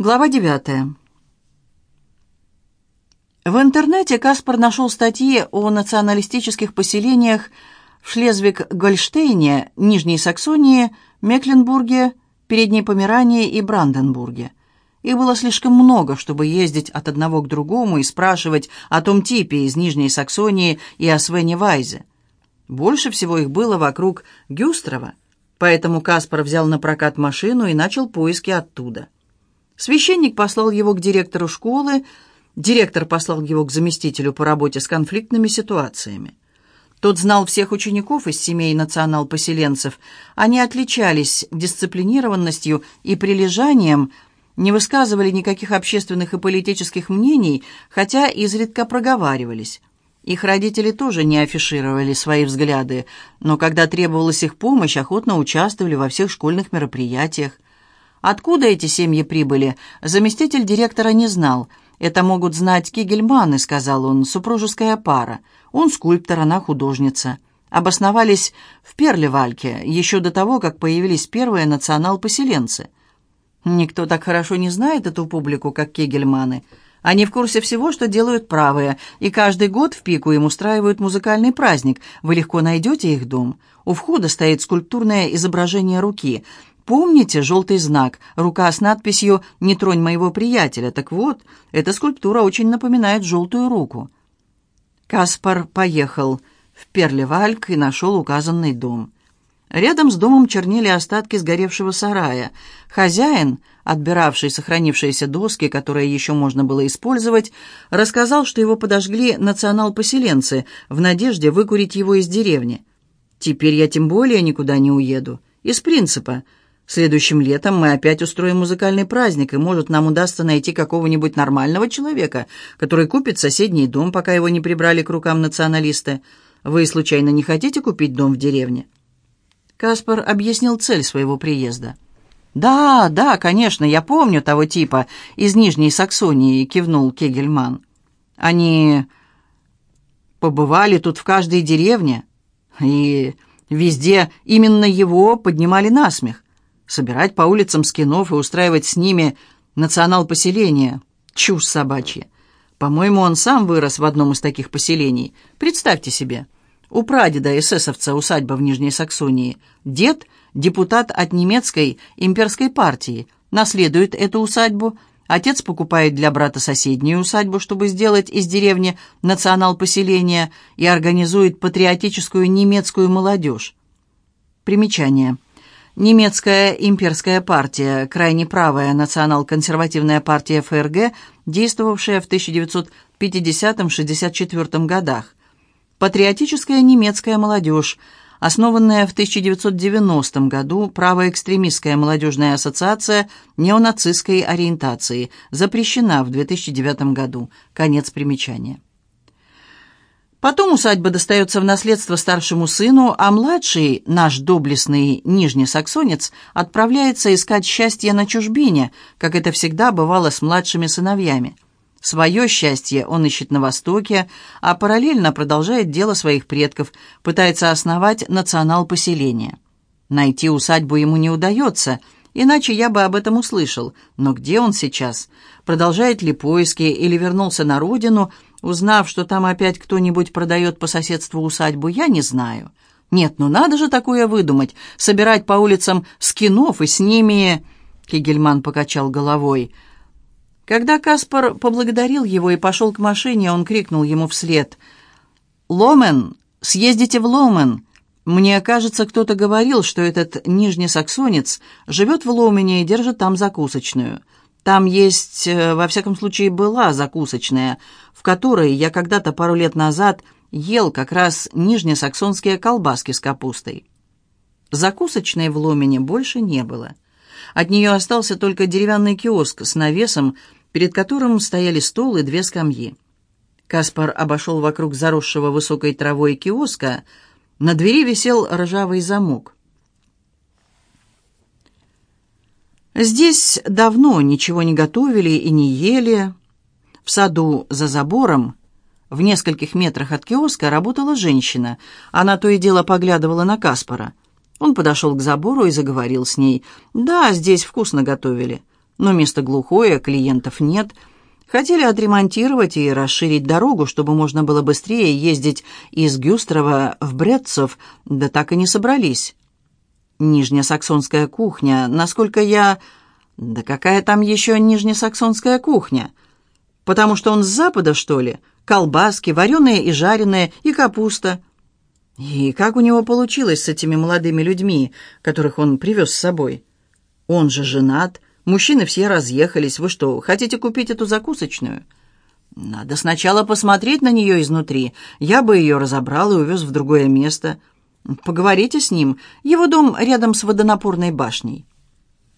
Глава девятая. В интернете Каспар нашел статьи о националистических поселениях в Шлезвиг-Гольштейне, Нижней Саксонии, Мекленбурге, Передней Померании и Бранденбурге. Их было слишком много, чтобы ездить от одного к другому и спрашивать о том типе из Нижней Саксонии и о Свене Вайзе. Больше всего их было вокруг Гюстрова, поэтому Каспар взял на прокат машину и начал поиски оттуда. Священник послал его к директору школы, директор послал его к заместителю по работе с конфликтными ситуациями. Тот знал всех учеников из семей национал-поселенцев. Они отличались дисциплинированностью и прилежанием, не высказывали никаких общественных и политических мнений, хотя изредка проговаривались. Их родители тоже не афишировали свои взгляды, но когда требовалась их помощь, охотно участвовали во всех школьных мероприятиях. Откуда эти семьи прибыли, заместитель директора не знал. «Это могут знать Кигельманы», — сказал он, — «супружеская пара. Он скульптор, она художница». Обосновались в Перлевальке еще до того, как появились первые национал-поселенцы. Никто так хорошо не знает эту публику, как Кегельманы. Они в курсе всего, что делают правые, и каждый год в пику им устраивают музыкальный праздник. Вы легко найдете их дом. У входа стоит скульптурное изображение руки — Помните желтый знак, рука с надписью «Не тронь моего приятеля»? Так вот, эта скульптура очень напоминает желтую руку. Каспар поехал в Перлевальк и нашел указанный дом. Рядом с домом чернели остатки сгоревшего сарая. Хозяин, отбиравший сохранившиеся доски, которые еще можно было использовать, рассказал, что его подожгли национал-поселенцы в надежде выкурить его из деревни. «Теперь я тем более никуда не уеду. Из принципа. Следующим летом мы опять устроим музыкальный праздник, и, может, нам удастся найти какого-нибудь нормального человека, который купит соседний дом, пока его не прибрали к рукам националисты. Вы, случайно, не хотите купить дом в деревне?» Каспар объяснил цель своего приезда. «Да, да, конечно, я помню того типа из Нижней Саксонии», — кивнул Кегельман. «Они побывали тут в каждой деревне, и везде именно его поднимали на смех собирать по улицам скинов и устраивать с ними национал-поселение. Чушь собачья. По-моему, он сам вырос в одном из таких поселений. Представьте себе. У прадеда эсэсовца усадьба в Нижней Саксонии. Дед – депутат от немецкой имперской партии. Наследует эту усадьбу. Отец покупает для брата соседнюю усадьбу, чтобы сделать из деревни национал-поселение и организует патриотическую немецкую молодежь. Примечание – Немецкая имперская партия, крайне правая национал-консервативная партия ФРГ, действовавшая в 1950-64 годах. Патриотическая немецкая молодежь, основанная в 1990 году правоэкстремистская молодежная ассоциация неонацистской ориентации, запрещена в 2009 году. Конец примечания. Потом усадьба достается в наследство старшему сыну, а младший, наш доблестный нижнесаксонец, отправляется искать счастье на чужбине, как это всегда бывало с младшими сыновьями. Свое счастье он ищет на Востоке, а параллельно продолжает дело своих предков, пытается основать национал-поселение. Найти усадьбу ему не удается, иначе я бы об этом услышал. Но где он сейчас? Продолжает ли поиски или вернулся на родину – Узнав, что там опять кто-нибудь продает по соседству усадьбу, я не знаю. Нет, ну надо же такое выдумать, собирать по улицам скинов и с ними...» Кигельман покачал головой. Когда Каспар поблагодарил его и пошел к машине, он крикнул ему вслед. «Ломен! Съездите в Ломен!» Мне кажется, кто-то говорил, что этот нижнесаксонец живет в Ломене и держит там закусочную. Там есть, э, во всяком случае, была закусочная, в которой я когда-то пару лет назад ел как раз нижнесаксонские колбаски с капустой. Закусочной в Ломене больше не было. От нее остался только деревянный киоск с навесом, перед которым стояли стол и две скамьи. Каспар обошел вокруг заросшего высокой травой киоска. На двери висел ржавый замок. Здесь давно ничего не готовили и не ели. В саду за забором, в нескольких метрах от киоска, работала женщина. Она то и дело поглядывала на Каспара. Он подошел к забору и заговорил с ней. «Да, здесь вкусно готовили. но место глухое, клиентов нет. Хотели отремонтировать и расширить дорогу, чтобы можно было быстрее ездить из Гюстрова в Бретцов, да так и не собрались. Нижнесаксонская кухня, насколько я... Да какая там еще нижнесаксонская кухня? Потому что он с запада, что ли? Колбаски, вареные и жареные, и капуста. И как у него получилось с этими молодыми людьми, которых он привез с собой? Он же женат, мужчины все разъехались. Вы что, хотите купить эту закусочную? Надо сначала посмотреть на нее изнутри. Я бы ее разобрал и увез в другое место. Поговорите с ним. Его дом рядом с водонапорной башней.